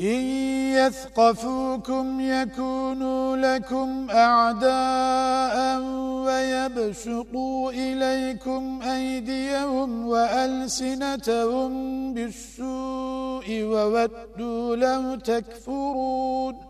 إن يثقفوكم يكونوا لكم أعداء ويبسطوا إليكم أيديهم وألسنتهم بالسوء وودوا لو تكفرون